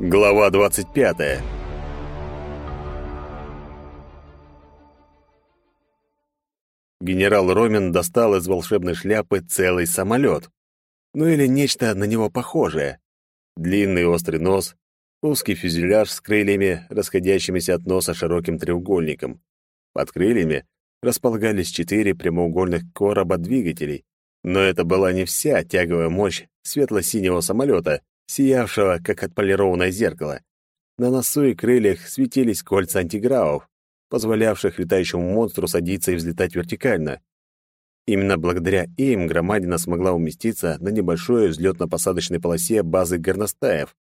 Глава 25. Генерал Ромин достал из волшебной шляпы целый самолет. Ну или нечто на него похожее. Длинный острый нос, узкий фюзеляж с крыльями, расходящимися от носа широким треугольником. Под крыльями располагались четыре прямоугольных короба двигателей. Но это была не вся тяговая мощь светло-синего самолета, сиявшего, как отполированное зеркало. На носу и крыльях светились кольца антигравов, позволявших летающему монстру садиться и взлетать вертикально. Именно благодаря им громадина смогла уместиться на небольшой взлетно-посадочной полосе базы горностаев.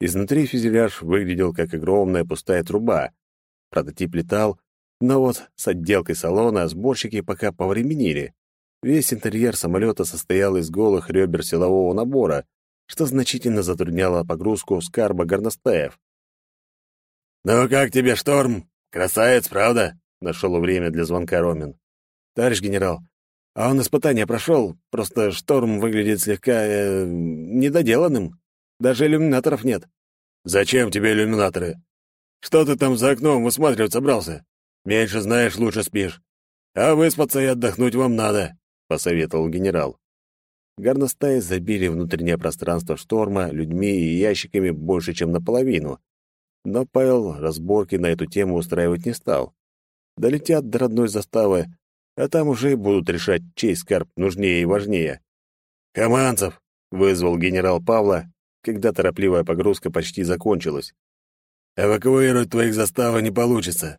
Изнутри фюзеляж выглядел как огромная пустая труба. Прототип летал, но вот с отделкой салона сборщики пока повременили. Весь интерьер самолета состоял из голых ребер силового набора, что значительно затрудняло погрузку скарба горностаев. «Ну как тебе, Шторм? Красавец, правда?» — нашел время для звонка Ромин. «Товарищ генерал, а он испытание прошел, просто Шторм выглядит слегка... Э, недоделанным. Даже иллюминаторов нет». «Зачем тебе иллюминаторы? Что ты там за окном высматривать собрался? Меньше знаешь, лучше спишь. А выспаться и отдохнуть вам надо», — посоветовал генерал. Горностаи забили внутреннее пространство шторма людьми и ящиками больше, чем наполовину. Но Павел разборки на эту тему устраивать не стал. Долетят до родной заставы, а там уже и будут решать, чей скарб нужнее и важнее. «Команцев!» — вызвал генерал Павла, когда торопливая погрузка почти закончилась. «Эвакуировать твоих заставы не получится.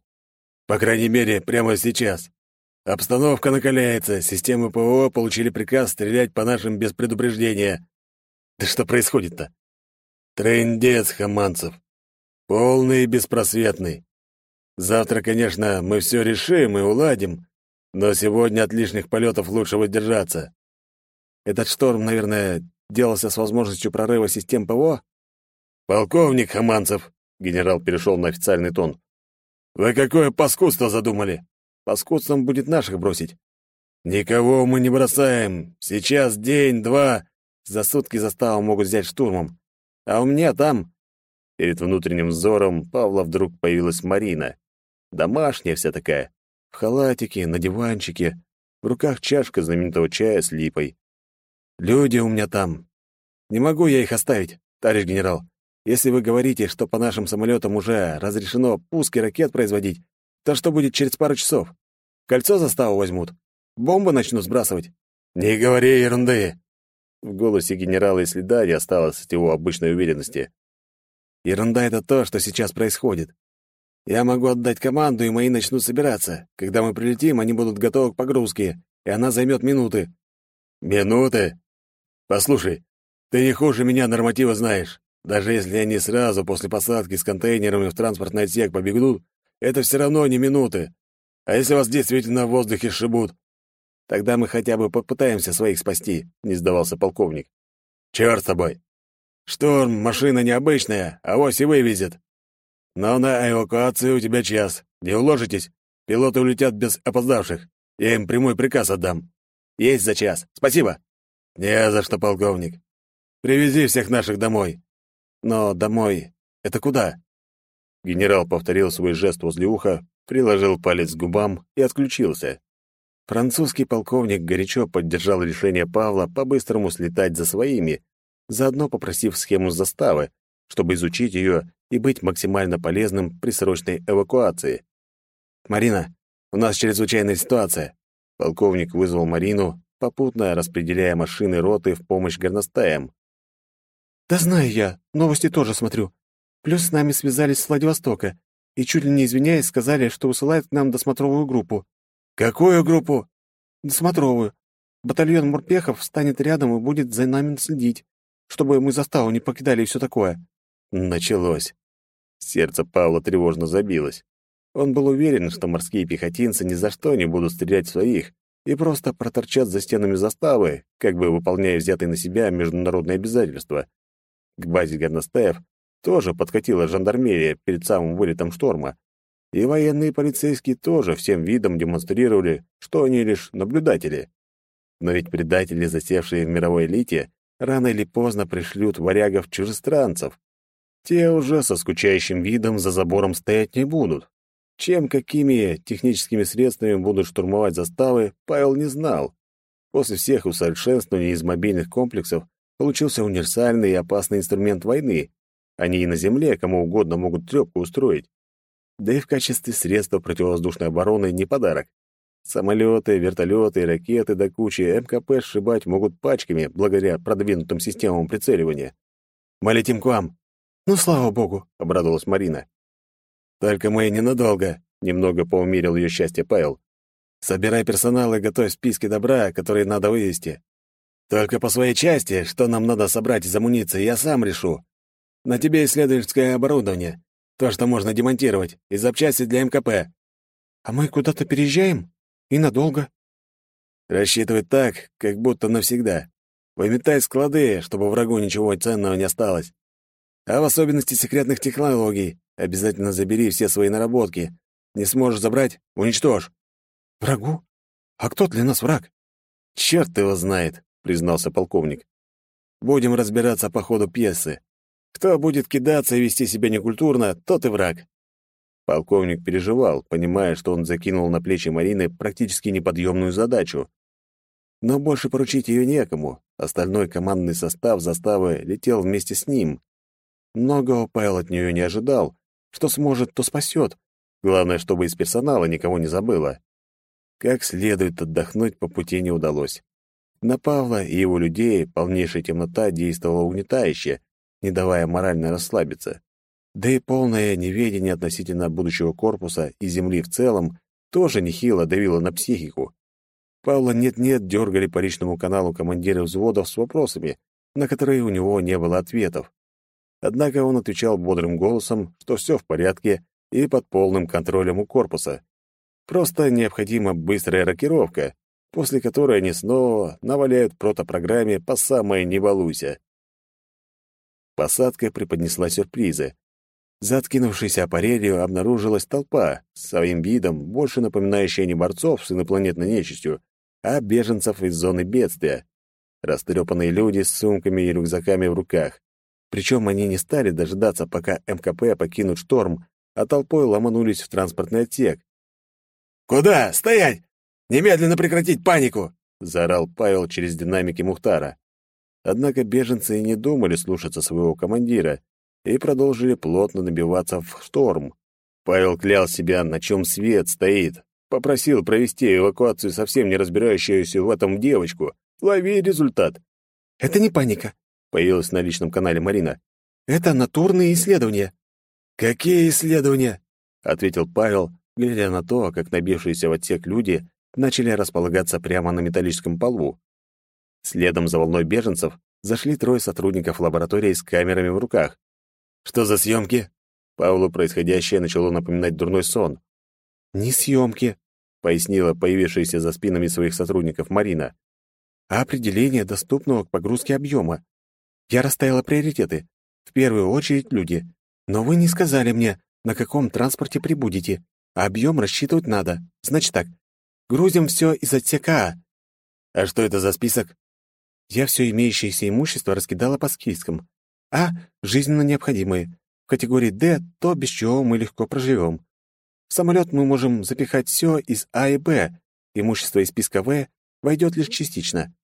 По крайней мере, прямо сейчас. Обстановка накаляется, системы ПВО получили приказ стрелять по нашим без предупреждения. Да что происходит-то? Трындец, Хаманцев. Полный и беспросветный. Завтра, конечно, мы все решим и уладим, но сегодня от лишних полетов лучше воздержаться. Этот шторм, наверное, делался с возможностью прорыва систем ПВО? Полковник Хаманцев, генерал перешел на официальный тон. Вы какое паскудство задумали? Паскудством будет наших бросить. Никого мы не бросаем. Сейчас день-два. За сутки заставу могут взять штурмом. А у меня там... Перед внутренним взором Павла вдруг появилась Марина. Домашняя вся такая. В халатике, на диванчике. В руках чашка знаменитого чая с липой. Люди у меня там. Не могу я их оставить, товарищ генерал. Если вы говорите, что по нашим самолетам уже разрешено пуски ракет производить, то что будет через пару часов? Кольцо заставу возьмут. Бомбы начнут сбрасывать. Не говори ерунды. В голосе генерала и следа не осталось от его обычной уверенности. Ерунда — это то, что сейчас происходит. Я могу отдать команду, и мои начнут собираться. Когда мы прилетим, они будут готовы к погрузке, и она займет минуты. Минуты? Послушай, ты не хуже меня нормативы знаешь. Даже если они сразу после посадки с контейнерами в транспортный отсек побегут, это все равно не минуты. А если вас действительно в воздухе сшибут? Тогда мы хотя бы попытаемся своих спасти, не сдавался полковник. Черт с тобой. Шторм, машина необычная, а вось и вывезет. Но на эвакуацию у тебя час. Не уложитесь? Пилоты улетят без опоздавших. Я им прямой приказ отдам. Есть за час. Спасибо. Не за что, полковник. Привези всех наших домой. Но домой — это куда? Генерал повторил свой жест возле уха, приложил палец к губам и отключился. Французский полковник горячо поддержал решение Павла по-быстрому слетать за своими, заодно попросив схему заставы, чтобы изучить ее и быть максимально полезным при срочной эвакуации. «Марина, у нас чрезвычайная ситуация». Полковник вызвал Марину, попутно распределяя машины роты в помощь горностаям. «Да знаю я, новости тоже смотрю. Плюс с нами связались с Владивостока и, чуть ли не извиняясь, сказали, что высылают к нам досмотровую группу. Какую группу? Досмотровую. Батальон морпехов встанет рядом и будет за нами следить, чтобы мы заставу не покидали и все такое. Началось. Сердце Павла тревожно забилось. Он был уверен, что морские пехотинцы ни за что не будут стрелять в своих и просто проторчат за стенами заставы, как бы выполняя взятые на себя международные обязательства. К базе горностаев тоже подкатила жандармерия перед самым вылетом шторма. И военные полицейские тоже всем видом демонстрировали, что они лишь наблюдатели. Но ведь предатели, засевшие в мировой элите, рано или поздно пришлют варягов-чужестранцев. Те уже со скучающим видом за забором стоять не будут. Чем, какими техническими средствами будут штурмовать заставы, Павел не знал. После всех усовершенствований из мобильных комплексов получился универсальный и опасный инструмент войны. Они и на земле кому угодно могут трёпку устроить. Да и в качестве средства противовоздушной обороны не подарок. Самолеты, вертолеты, ракеты до кучи МКП сшибать могут пачками благодаря продвинутым системам прицеливания. «Мы летим к вам!» «Ну, слава богу!» — обрадовалась Марина. «Только мы ненадолго», — немного поумерил ее счастье Павел. «Собирай персонал и готовь списки добра, которые надо вывести. Только по своей части, что нам надо собрать из амуниции, я сам решу. На тебе исследовательское оборудование, то, что можно демонтировать, и запчасти для МКП». «А мы куда-то переезжаем? И надолго?» «Рассчитывай так, как будто навсегда. Выметай склады, чтобы врагу ничего ценного не осталось. А в особенности секретных технологий. Обязательно забери все свои наработки. Не сможешь забрать — уничтожь. Врагу? А кто для нас враг? Черт его знает, признался полковник. Будем разбираться по ходу пьесы. Кто будет кидаться и вести себя некультурно, тот и враг. Полковник переживал, понимая, что он закинул на плечи Марины практически неподъемную задачу. Но больше поручить ее некому. Остальной командный состав заставы летел вместе с ним. Многого Павел от нее не ожидал, что сможет, то спасет. Главное, чтобы из персонала никого не забыло. Как следует отдохнуть по пути не удалось. На Павла и его людей полнейшая темнота действовала угнетающе, не давая морально расслабиться. Да и полное неведение относительно будущего корпуса и Земли в целом тоже нехило давило на психику. Павла нет-нет дергали по личному каналу командиры взводов с вопросами, на которые у него не было ответов. Однако он отвечал бодрым голосом, что все в порядке и под полным контролем у корпуса. Просто необходима быстрая рокировка, после которой они снова наваляют протопрограмме по самой «не балуйся». Посадка преподнесла сюрпризы. За откинувшейся аппарелью обнаружилась толпа, своим видом больше напоминающая не борцов с инопланетной нечистью, а беженцев из зоны бедствия. Растрепанные люди с сумками и рюкзаками в руках. Причем они не стали дожидаться, пока МКП покинут шторм, а толпой ломанулись в транспортный отсек. «Куда? Стоять! Немедленно прекратить панику!» — заорал Павел через динамики Мухтара. Однако беженцы и не думали слушаться своего командира и продолжили плотно набиваться в шторм. Павел клял себя, на чем свет стоит. Попросил провести эвакуацию совсем не разбирающуюся в этом девочку. Лови результат. «Это не паника появилась на личном канале Марина. «Это натурные исследования». «Какие исследования?» — ответил Павел, глядя на то, как набившиеся в отсек люди начали располагаться прямо на металлическом полу. Следом за волной беженцев зашли трое сотрудников лаборатории с камерами в руках. «Что за съемки?» Павлу происходящее начало напоминать дурной сон. «Не съемки», — пояснила появившаяся за спинами своих сотрудников Марина. «а определение доступного к погрузке объема. Я расставила приоритеты. В первую очередь люди. Но вы не сказали мне, на каком транспорте прибудете. Объем рассчитывать надо. Значит так. Грузим все из отсека А. Что это за список? Я все имеющееся имущество раскидала по спискам. А — жизненно необходимые. В категории Д — то, без чего мы легко проживем. В самолет мы можем запихать все из А и Б. Имущество из списка В войдет лишь частично.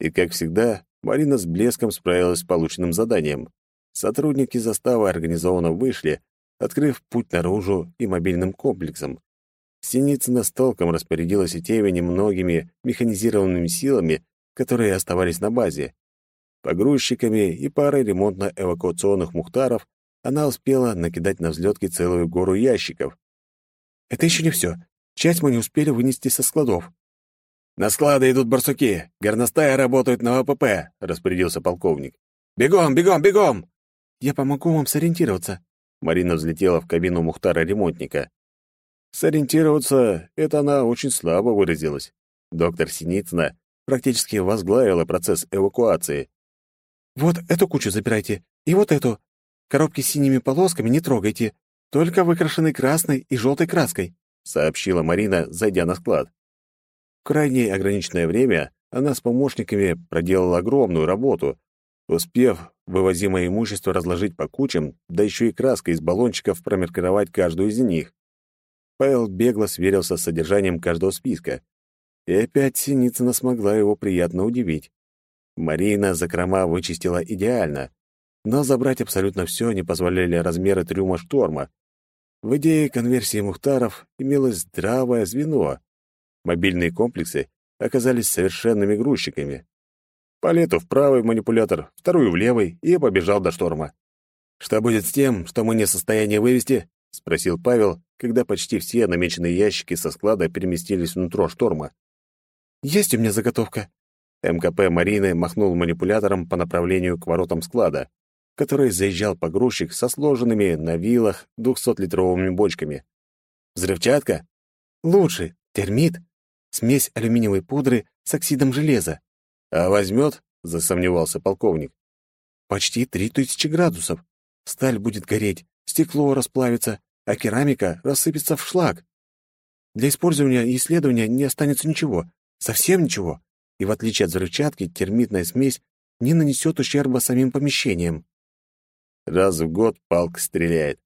И, как всегда, Марина с блеском справилась с полученным заданием. Сотрудники заставы организованно вышли, открыв путь наружу и мобильным комплексом. Синицына с толком распорядилась и теми немногими механизированными силами, которые оставались на базе. Погрузчиками и парой ремонтно-эвакуационных мухтаров она успела накидать на взлетке целую гору ящиков. «Это еще не все. Часть мы не успели вынести со складов. «На склады идут барсуки. Горностаи работают на ВПП», — распорядился полковник. «Бегом, бегом, бегом!» «Я помогу вам сориентироваться». Марина взлетела в кабину Мухтара-ремонтника. Сориентироваться — это она очень слабо выразилась. Доктор Синицына практически возглавила процесс эвакуации. «Вот эту кучу забирайте, и вот эту. Коробки с синими полосками не трогайте. только выкрашенный красной и желтой краской», — сообщила Марина, зайдя на склад. В крайне ограниченное время она с помощниками проделала огромную работу, успев вывозимое имущество разложить по кучам, да еще и краской из баллончиков промаркировать каждую из них. Павел бегло сверился с содержанием каждого списка. И опять Синицына смогла его приятно удивить. Марина закрома вычистила идеально, но забрать абсолютно все не позволяли размеры трюма шторма. В идее конверсии Мухтаров имелось здравое звено. Мобильные комплексы оказались совершенными грузчиками. Палету в правый манипулятор, вторую в левый, и побежал до шторма. «Что будет с тем, что мы не в состоянии вывести?» — спросил Павел, когда почти все намеченные ящики со склада переместились внутрь шторма. «Есть у меня заготовка». МКП Марины махнул манипулятором по направлению к воротам склада, в который заезжал погрузчик со сложенными на вилах двухсотлитровыми бочками. «Взрывчатка?» «Лучше. Термит. Смесь алюминиевой пудры с оксидом железа. «А возьмет?» — засомневался полковник. «Почти три тысячи градусов. Сталь будет гореть, стекло расплавится, а керамика рассыпется в шлак. Для использования и исследования не останется ничего, совсем ничего. И в отличие от взрывчатки, термитная смесь не нанесет ущерба самим помещениям. Раз в год палка стреляет.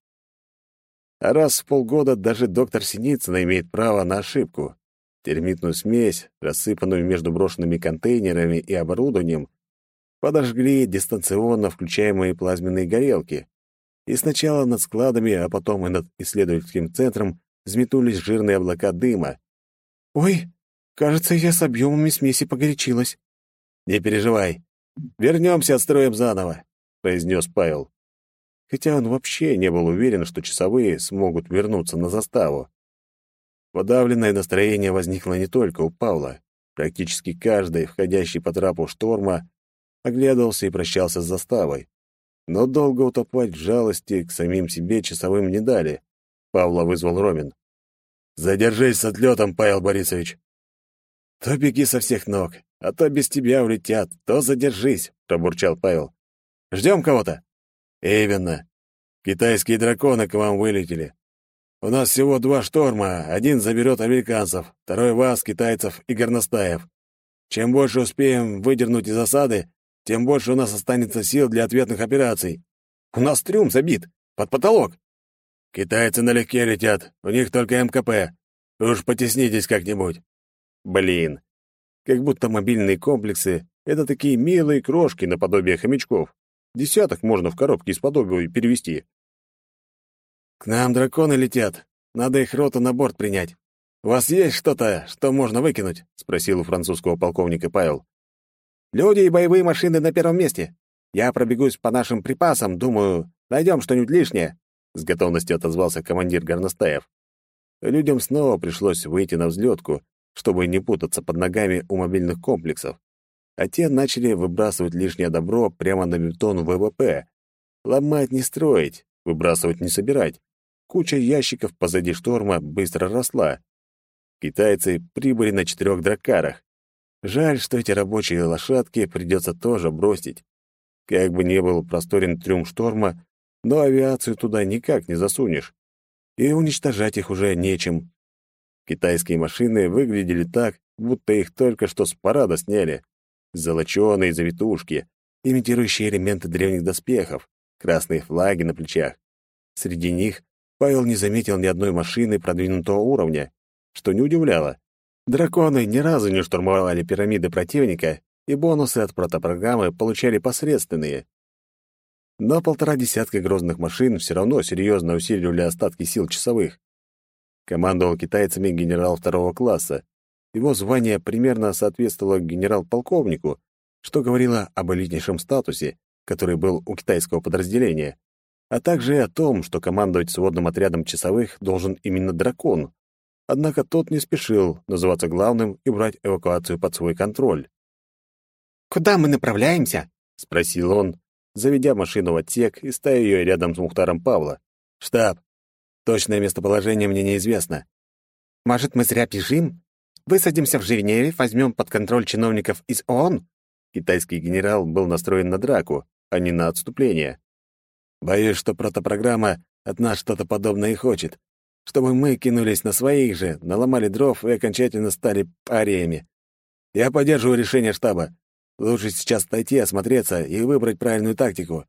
А раз в полгода даже доктор Синицына имеет право на ошибку. Термитную смесь, рассыпанную между брошенными контейнерами и оборудованием, подожгли дистанционно включаемые плазменные горелки. И сначала над складами, а потом и над исследовательским центром взметнулись жирные облака дыма. «Ой, кажется, я с объемами смеси погорячилась». «Не переживай. Вернемся, отстроим заново», — произнес Павел. Хотя он вообще не был уверен, что часовые смогут вернуться на заставу. Подавленное настроение возникло не только у Павла. Практически каждый, входящий по трапу шторма, оглядывался и прощался с заставой. Но долго утопать в жалости к самим себе часовым не дали. Павла вызвал Ромин. «Задержись с отлетом, Павел Борисович!» «То беги со всех ног, а то без тебя улетят, то задержись», — пробурчал Павел. «Ждем кого-то?» «Именно. Китайские драконы к вам вылетели. У нас всего два шторма, один заберет американцев, второй вас, китайцев и горностаев. Чем больше успеем выдернуть из осады, тем больше у нас останется сил для ответных операций. У нас трюм забит, под потолок. Китайцы налегке летят, у них только МКП. Уж потеснитесь как-нибудь. Блин, как будто мобильные комплексы — это такие милые крошки наподобие хомячков. Десяток можно в коробке из-под перевести. «К нам драконы летят. Надо их роту на борт принять. У вас есть что-то, что можно выкинуть?» — спросил у французского полковника Павел. «Люди и боевые машины на первом месте. Я пробегусь по нашим припасам, думаю, найдем что-нибудь лишнее», — с готовностью отозвался командир Горностаев. Людям снова пришлось выйти на взлетку, чтобы не путаться под ногами у мобильных комплексов. А те начали выбрасывать лишнее добро прямо на бетон ВВП. Ломать не строить, выбрасывать не собирать. Куча ящиков позади шторма быстро росла. Китайцы прибыли на четырех дракарах. Жаль, что эти рабочие лошадки придется тоже бросить. Как бы ни был просторен трюм шторма, но авиацию туда никак не засунешь. И уничтожать их уже нечем. Китайские машины выглядели так, будто их только что с парада сняли. Золоченые завитушки, имитирующие элементы древних доспехов, красные флаги на плечах. Среди них Павел не заметил ни одной машины продвинутого уровня, что не удивляло. Драконы ни разу не штурмовали пирамиды противника, и бонусы от протопрограммы получали посредственные. Но полтора десятка грозных машин все равно серьезно усиливали остатки сил часовых. Командовал китайцами генерал второго класса. Его звание примерно соответствовало генерал-полковнику, что говорило об элитнейшем статусе, который был у китайского подразделения а также и о том, что командовать сводным отрядом часовых должен именно дракон. Однако тот не спешил называться главным и брать эвакуацию под свой контроль. «Куда мы направляемся?» — спросил он, заведя машину в отсек и ставя ее рядом с Мухтаром Павла. «Штаб. Точное местоположение мне неизвестно». «Может, мы зря бежим? Высадимся в Женеве, возьмем под контроль чиновников из ООН?» Китайский генерал был настроен на драку, а не на отступление. Боюсь, что протопрограмма от нас что-то подобное и хочет. Чтобы мы кинулись на своих же, наломали дров и окончательно стали париями. Я поддерживаю решение штаба. Лучше сейчас отойти, осмотреться и выбрать правильную тактику.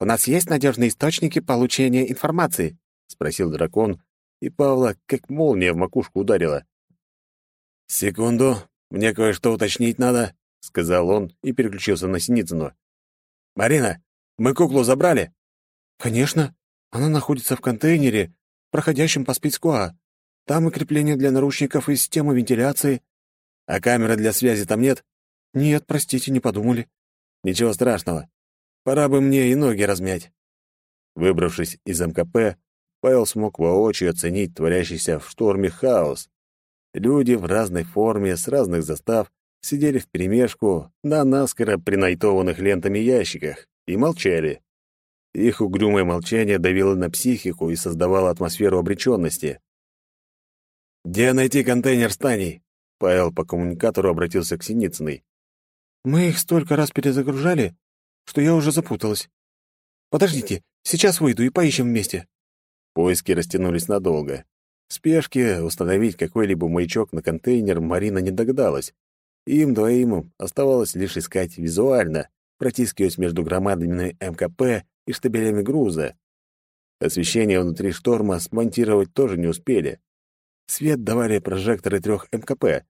«У нас есть надежные источники получения информации?» — спросил дракон, и Павла как молния в макушку ударила. «Секунду, мне кое-что уточнить надо», — сказал он и переключился на Синицыну. «Марина, мы куклу забрали?» «Конечно. Она находится в контейнере, проходящем по списку А. Там и крепление для наручников и система вентиляции». «А камеры для связи там нет?» «Нет, простите, не подумали». «Ничего страшного. Пора бы мне и ноги размять. Выбравшись из МКП, Павел смог воочию оценить творящийся в шторме хаос. Люди в разной форме, с разных застав, сидели вперемешку на наскоро принайтованных лентами ящиках и молчали. Их угрюмое молчание давило на психику и создавало атмосферу обреченности. «Где найти контейнер с Таней?» Павел по коммуникатору обратился к Синицыной. «Мы их столько раз перезагружали, что я уже запуталась. Подождите, сейчас выйду и поищем вместе». Поиски растянулись надолго. В спешке установить какой-либо маячок на контейнер Марина не догадалась. Им двоим оставалось лишь искать визуально, протискиваясь между громадами МКП и штабелями груза. Освещение внутри шторма смонтировать тоже не успели. Свет давали прожекторы трех МКП,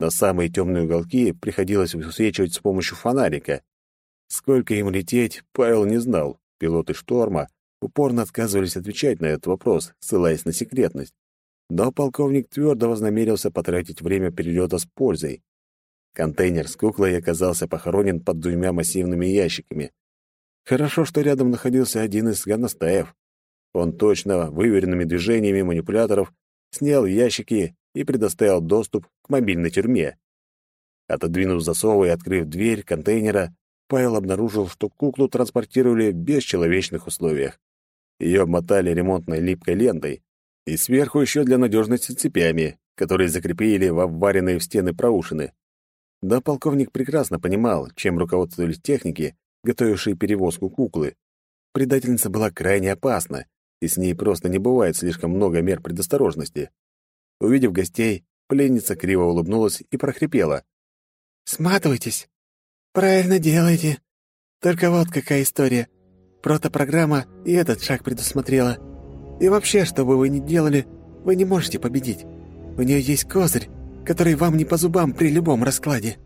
но самые темные уголки приходилось высвечивать с помощью фонарика. Сколько им лететь, Павел не знал. Пилоты «Шторма» упорно отказывались отвечать на этот вопрос, ссылаясь на секретность. Но полковник твердо вознамерился потратить время перелета с пользой. Контейнер с куклой оказался похоронен под двумя массивными ящиками. Хорошо, что рядом находился один из гоностаев. Он точно, выверенными движениями манипуляторов, снял ящики и предоставил доступ к мобильной тюрьме. Отодвинув засовы и открыв дверь контейнера, Павел обнаружил, что куклу транспортировали в бесчеловечных условиях. Ее обмотали ремонтной липкой лентой и сверху еще для надежности цепями, которые закрепили в обваренные в стены проушины. Да полковник прекрасно понимал, чем руководствовались техники, готовившие перевозку куклы. Предательница была крайне опасна, и с ней просто не бывает слишком много мер предосторожности. Увидев гостей, пленница криво улыбнулась и прохрипела. «Сматывайтесь. «Правильно делаете. Только вот какая история. Протопрограмма и этот шаг предусмотрела. И вообще, что бы вы ни делали, вы не можете победить. У нее есть козырь, который вам не по зубам при любом раскладе».